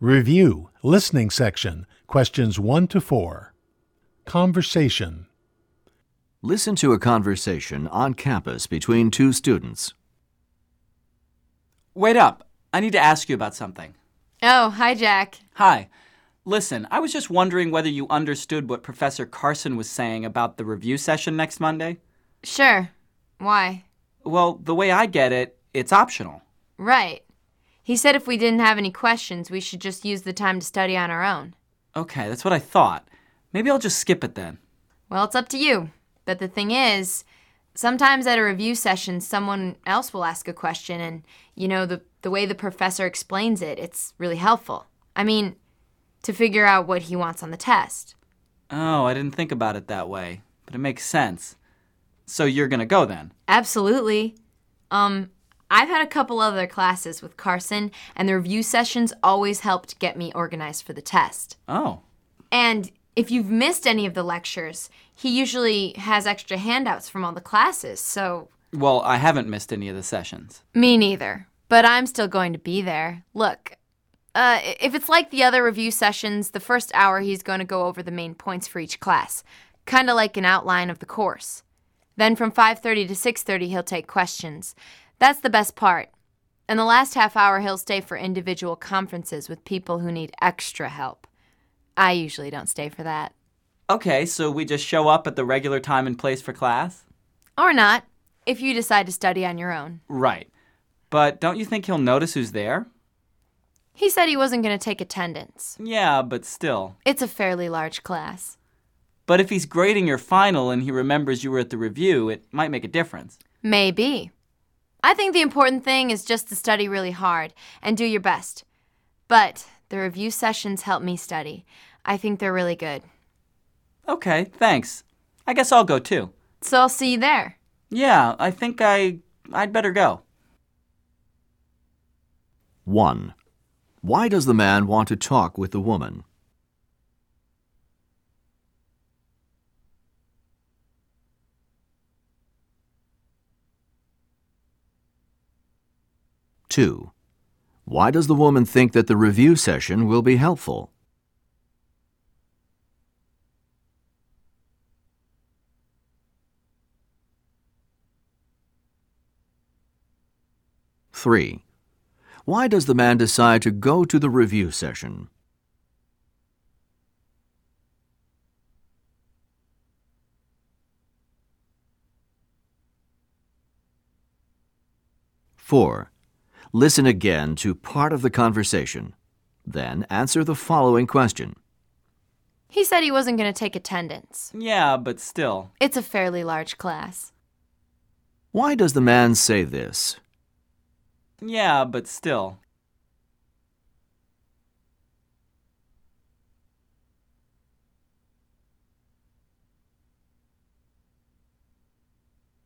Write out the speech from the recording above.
Review, listening section, questions 1 to 4. Conversation. Listen to a conversation on campus between two students. Wait up. I need to ask you about something. Oh, hi, Jack. Hi. Listen, I was just wondering whether you understood what Professor Carson was saying about the review session next Monday. Sure. Why? Well, the way I get it, it's optional. Right. He said if we didn't have any questions, we should just use the time to study on our own. Okay, that's what I thought. Maybe I'll just skip it then. Well, it's up to you. But the thing is, sometimes at a review session, someone else will ask a question, and, you know, the, the way the professor explains it, it's really helpful. I mean, to figure out what he wants on the test. Oh, I didn't think about it that way, but it makes sense. So you're gonna go then? Absolutely. Um, I've had a couple other classes with Carson, and the review sessions always helped get me organized for the test. Oh. And if you've missed any of the lectures, he usually has extra handouts from all the classes, so. Well, I haven't missed any of the sessions. Me neither. But I'm still going to be there. Look, uh, if it's like the other review sessions, the first hour he's going to go over the main points for each class, kind of like an outline of the course. Then from 5:30 to 6:30 he'll take questions. That's the best part. In the last half hour he'll stay for individual conferences with people who need extra help. I usually don't stay for that. Okay, so we just show up at the regular time and place for class? Or not, if you decide to study on your own. Right. But don't you think he'll notice who's there? He said he wasn't going to take attendance. Yeah, but still. It's a fairly large class. But if he's grading your final and he remembers you were at the review, it might make a difference. Maybe. I think the important thing is just to study really hard and do your best. But the review sessions help me study. I think they're really good. Okay, thanks. I guess I'll go too. So I'll see you there. Yeah, I think I I'd better go. 1. Why does the man want to talk with the woman? Two. Why does the woman think that the review session will be helpful? Three. Why does the man decide to go to the review session? Four. Listen again to part of the conversation. Then answer the following question. He said he wasn't going to take attendance. Yeah, but still. It's a fairly large class. Why does the man say this? Yeah, but still.